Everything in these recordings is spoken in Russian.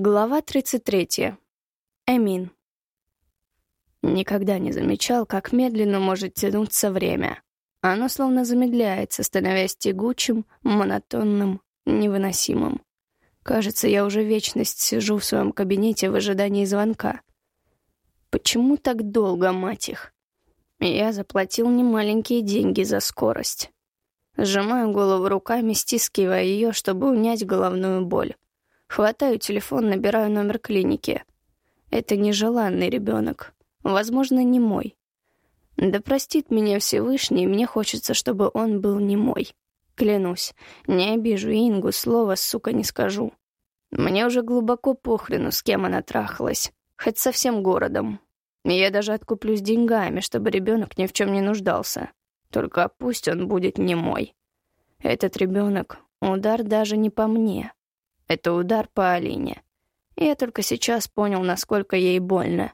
Глава 33. Эмин. Никогда не замечал, как медленно может тянуться время. Оно словно замедляется, становясь тягучим, монотонным, невыносимым. Кажется, я уже вечность сижу в своем кабинете в ожидании звонка. Почему так долго, мать их? Я заплатил немаленькие деньги за скорость. Сжимаю голову руками, стискивая ее, чтобы унять головную боль. Хватаю телефон, набираю номер клиники. Это нежеланный ребенок. Возможно, не мой. Да простит меня Всевышний, мне хочется, чтобы он был не мой. Клянусь, не обижу Ингу, слова, сука, не скажу. Мне уже глубоко похрену, с кем она трахалась. Хоть со всем городом. Я даже откуплюсь деньгами, чтобы ребенок ни в чем не нуждался. Только пусть он будет не мой. Этот ребенок — удар даже не по мне. Это удар по Алине. я только сейчас понял, насколько ей больно.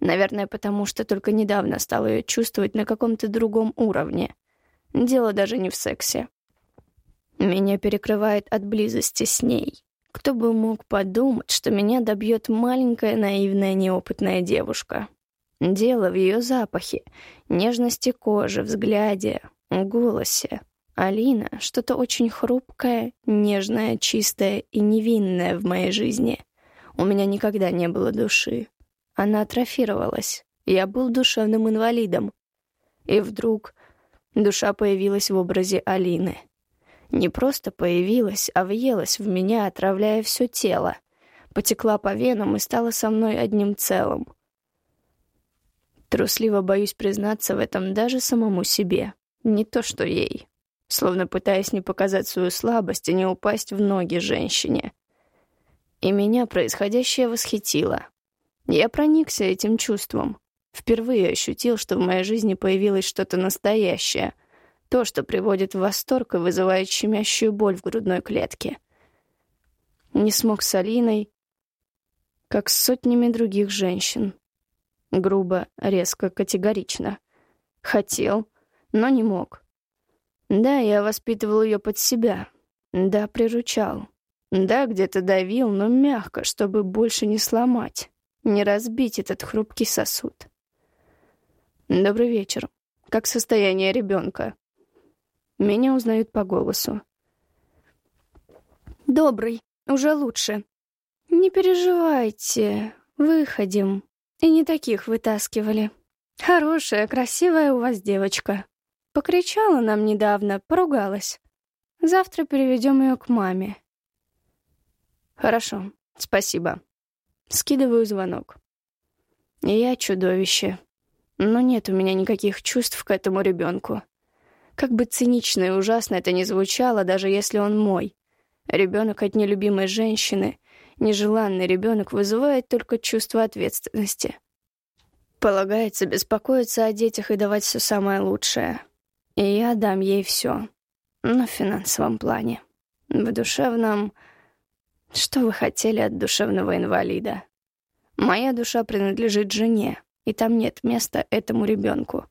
Наверное, потому что только недавно стал ее чувствовать на каком-то другом уровне. Дело даже не в сексе. Меня перекрывает от близости с ней. Кто бы мог подумать, что меня добьет маленькая, наивная, неопытная девушка. Дело в ее запахе, нежности кожи, взгляде, голосе. Алина — что-то очень хрупкое, нежное, чистое и невинное в моей жизни. У меня никогда не было души. Она атрофировалась. Я был душевным инвалидом. И вдруг душа появилась в образе Алины. Не просто появилась, а въелась в меня, отравляя все тело. Потекла по венам и стала со мной одним целым. Трусливо боюсь признаться в этом даже самому себе. Не то что ей словно пытаясь не показать свою слабость и не упасть в ноги женщине. И меня происходящее восхитило. Я проникся этим чувством. Впервые ощутил, что в моей жизни появилось что-то настоящее. То, что приводит в восторг и вызывает щемящую боль в грудной клетке. Не смог с Алиной, как с сотнями других женщин. Грубо, резко, категорично. Хотел, но не мог. Да, я воспитывал ее под себя. Да, приручал. Да, где-то давил, но мягко, чтобы больше не сломать, не разбить этот хрупкий сосуд. Добрый вечер. Как состояние ребенка? Меня узнают по голосу. Добрый, уже лучше. Не переживайте, выходим. И не таких вытаскивали. Хорошая, красивая у вас девочка. Покричала нам недавно, поругалась. Завтра переведем ее к маме. Хорошо, спасибо. Скидываю звонок. Я чудовище. Но нет у меня никаких чувств к этому ребенку. Как бы цинично и ужасно это ни звучало, даже если он мой. Ребенок от нелюбимой женщины, нежеланный ребенок вызывает только чувство ответственности. Полагается беспокоиться о детях и давать все самое лучшее. И я дам ей все. Но в финансовом плане. В душевном... Что вы хотели от душевного инвалида? Моя душа принадлежит жене, и там нет места этому ребенку.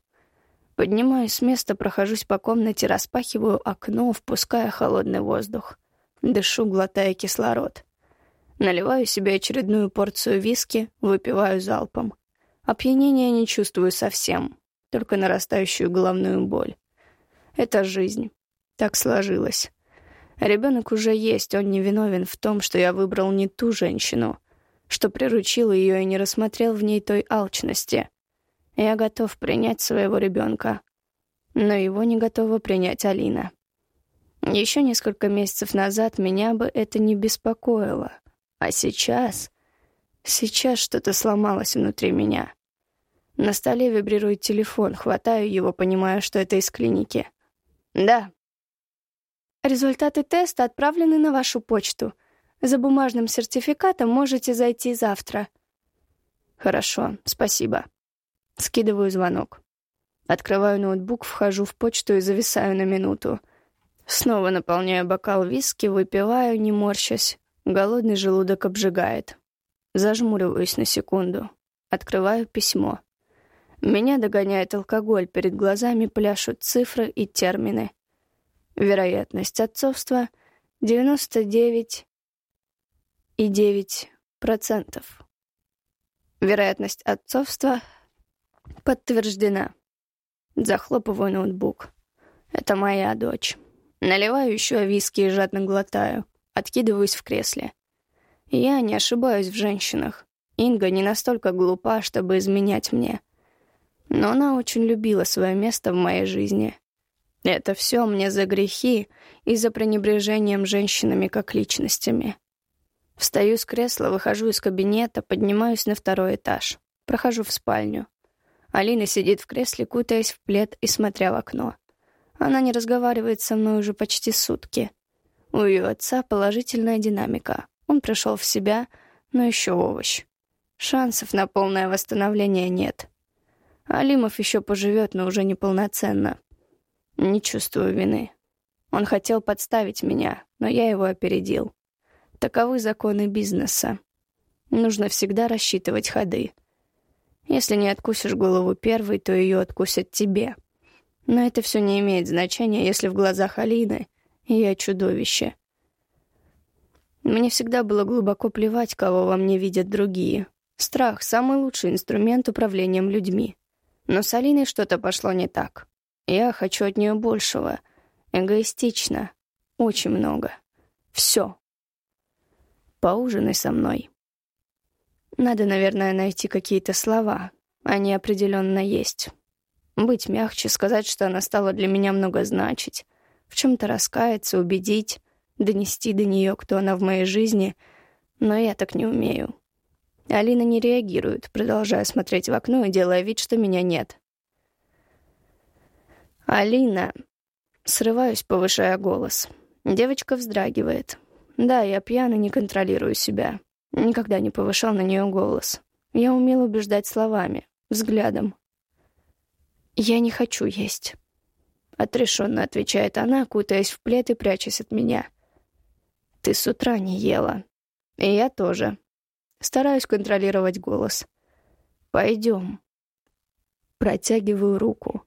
Поднимаюсь с места, прохожусь по комнате, распахиваю окно, впуская холодный воздух. Дышу, глотая кислород. Наливаю себе очередную порцию виски, выпиваю залпом. Опьянения не чувствую совсем, только нарастающую головную боль. Это жизнь. Так сложилось. Ребенок уже есть, он не виновен в том, что я выбрал не ту женщину, что приручил ее и не рассмотрел в ней той алчности. Я готов принять своего ребенка, но его не готова принять Алина. Еще несколько месяцев назад меня бы это не беспокоило, а сейчас... Сейчас что-то сломалось внутри меня. На столе вибрирует телефон, хватаю его, понимая, что это из клиники. Да. Результаты теста отправлены на вашу почту. За бумажным сертификатом можете зайти завтра. Хорошо, спасибо. Скидываю звонок. Открываю ноутбук, вхожу в почту и зависаю на минуту. Снова наполняю бокал виски, выпиваю, не морщась. Голодный желудок обжигает. Зажмуриваюсь на секунду. Открываю письмо. Меня догоняет алкоголь, перед глазами пляшут цифры и термины. Вероятность отцовства — 99 и 9 процентов. Вероятность отцовства подтверждена. Захлопываю ноутбук. Это моя дочь. Наливаю еще виски и жадно глотаю. Откидываюсь в кресле. Я не ошибаюсь в женщинах. Инга не настолько глупа, чтобы изменять мне. Но она очень любила свое место в моей жизни. Это все мне за грехи и за пренебрежением женщинами как личностями. Встаю с кресла, выхожу из кабинета, поднимаюсь на второй этаж. Прохожу в спальню. Алина сидит в кресле, кутаясь в плед и смотря в окно. Она не разговаривает со мной уже почти сутки. У ее отца положительная динамика. Он пришел в себя, но еще овощ. Шансов на полное восстановление нет. Алимов еще поживет, но уже неполноценно. Не чувствую вины. Он хотел подставить меня, но я его опередил. Таковы законы бизнеса. Нужно всегда рассчитывать ходы. Если не откусишь голову первой, то ее откусят тебе. Но это все не имеет значения, если в глазах Алины я чудовище. Мне всегда было глубоко плевать, кого во мне видят другие. Страх — самый лучший инструмент управлением людьми. Но с Алиной что-то пошло не так. Я хочу от нее большего. Эгоистично. Очень много. Все. Поужинай со мной. Надо, наверное, найти какие-то слова. Они определенно есть. Быть мягче, сказать, что она стала для меня много значить, в чем-то раскаяться, убедить, донести до нее, кто она в моей жизни, но я так не умею. Алина не реагирует, продолжая смотреть в окно и делая вид, что меня нет. «Алина!» Срываюсь, повышая голос. Девочка вздрагивает. Да, я пьян и не контролирую себя. Никогда не повышал на нее голос. Я умел убеждать словами, взглядом. «Я не хочу есть», — отрешенно отвечает она, кутаясь в плед и прячась от меня. «Ты с утра не ела. И я тоже». Стараюсь контролировать голос. «Пойдем». Протягиваю руку.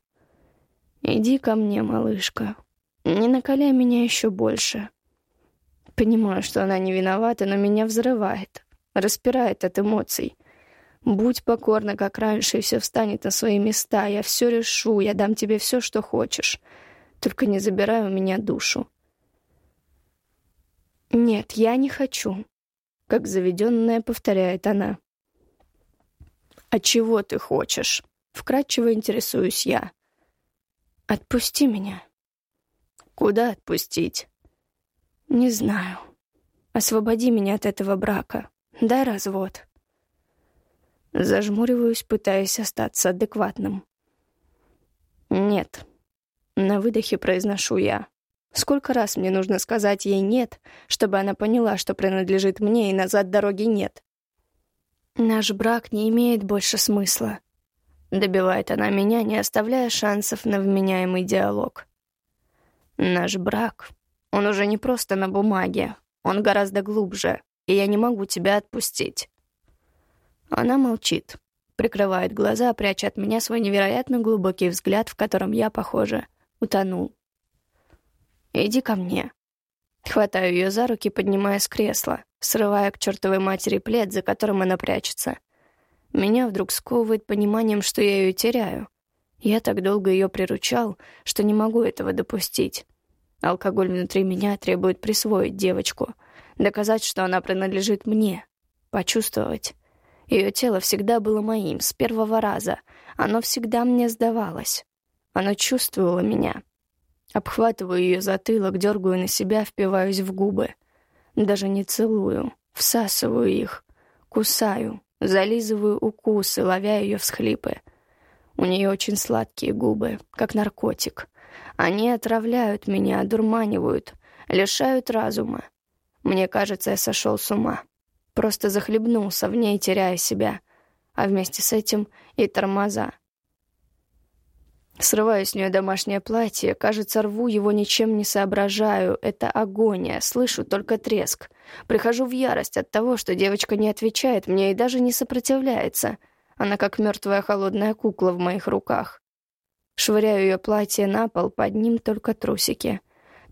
«Иди ко мне, малышка. Не накаляй меня еще больше». Понимаю, что она не виновата, но меня взрывает, распирает от эмоций. Будь покорна, как раньше, и все встанет на свои места. Я все решу, я дам тебе все, что хочешь. Только не забирай у меня душу. «Нет, я не хочу», — как заведенная повторяет она. «А чего ты хочешь?» — вкратчиво интересуюсь я. «Отпусти меня». «Куда отпустить?» «Не знаю. Освободи меня от этого брака. Дай развод». Зажмуриваюсь, пытаясь остаться адекватным. «Нет». На выдохе произношу я. Сколько раз мне нужно сказать ей «нет», чтобы она поняла, что принадлежит мне, и назад дороги нет? «Наш брак не имеет больше смысла», — добивает она меня, не оставляя шансов на вменяемый диалог. «Наш брак он уже не просто на бумаге, он гораздо глубже, и я не могу тебя отпустить». Она молчит, прикрывает глаза, пряча от меня свой невероятно глубокий взгляд, в котором я, похоже, утонул. «Иди ко мне». Хватаю ее за руки, поднимая с кресла, срывая к чертовой матери плед, за которым она прячется. Меня вдруг сковывает пониманием, что я ее теряю. Я так долго ее приручал, что не могу этого допустить. Алкоголь внутри меня требует присвоить девочку, доказать, что она принадлежит мне, почувствовать. Ее тело всегда было моим, с первого раза. Оно всегда мне сдавалось. Оно чувствовало меня. Обхватываю ее затылок, дергаю на себя, впиваюсь в губы. Даже не целую, всасываю их, кусаю, зализываю укусы, ловя ее всхлипы. У нее очень сладкие губы, как наркотик. Они отравляют меня, одурманивают, лишают разума. Мне кажется, я сошел с ума. Просто захлебнулся в ней, теряя себя. А вместе с этим и тормоза. Срываю с нее домашнее платье, кажется, рву его, ничем не соображаю. Это агония, слышу только треск. Прихожу в ярость от того, что девочка не отвечает мне и даже не сопротивляется. Она как мертвая холодная кукла в моих руках. Швыряю ее платье на пол, под ним только трусики.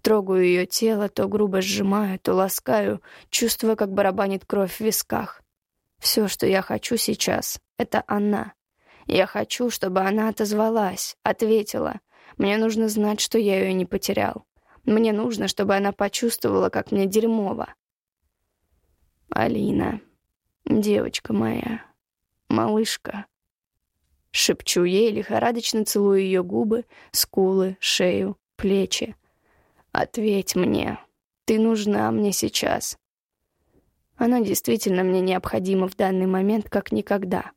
Трогаю ее тело, то грубо сжимаю, то ласкаю, чувствуя, как барабанит кровь в висках. Все, что я хочу сейчас, — это она. Я хочу, чтобы она отозвалась, ответила. Мне нужно знать, что я ее не потерял. Мне нужно, чтобы она почувствовала, как мне дерьмово. Алина, девочка моя, малышка. Шепчу ей, лихорадочно целую ее губы, скулы, шею, плечи. Ответь мне, ты нужна мне сейчас. Она действительно мне необходима в данный момент как никогда.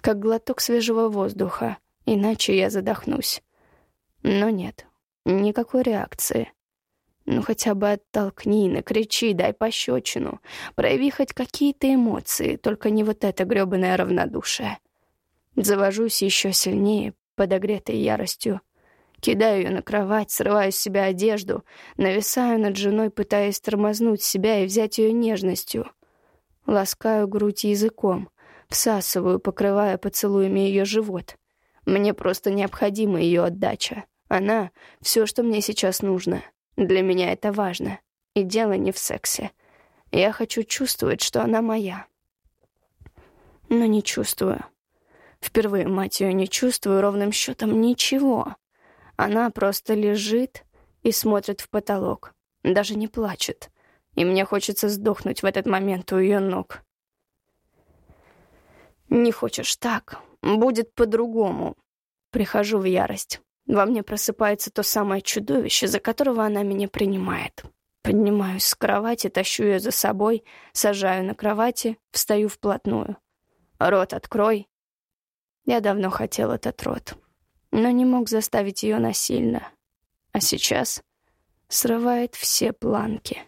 Как глоток свежего воздуха, иначе я задохнусь. Но нет, никакой реакции. Ну хотя бы оттолкни, накричи, дай пощечину. Прояви хоть какие-то эмоции, только не вот это грёбаное равнодушие. Завожусь еще сильнее, подогретой яростью. Кидаю ее на кровать, срываю с себя одежду, нависаю над женой, пытаясь тормознуть себя и взять ее нежностью — Ласкаю грудь языком, всасываю, покрывая поцелуями ее живот. Мне просто необходима ее отдача. Она — все, что мне сейчас нужно. Для меня это важно. И дело не в сексе. Я хочу чувствовать, что она моя. Но не чувствую. Впервые, мать ее, не чувствую ровным счетом ничего. Она просто лежит и смотрит в потолок. Даже не плачет и мне хочется сдохнуть в этот момент у ее ног. «Не хочешь так? Будет по-другому». Прихожу в ярость. Во мне просыпается то самое чудовище, за которого она меня принимает. Поднимаюсь с кровати, тащу ее за собой, сажаю на кровати, встаю вплотную. «Рот открой». Я давно хотел этот рот, но не мог заставить ее насильно. А сейчас срывает все планки.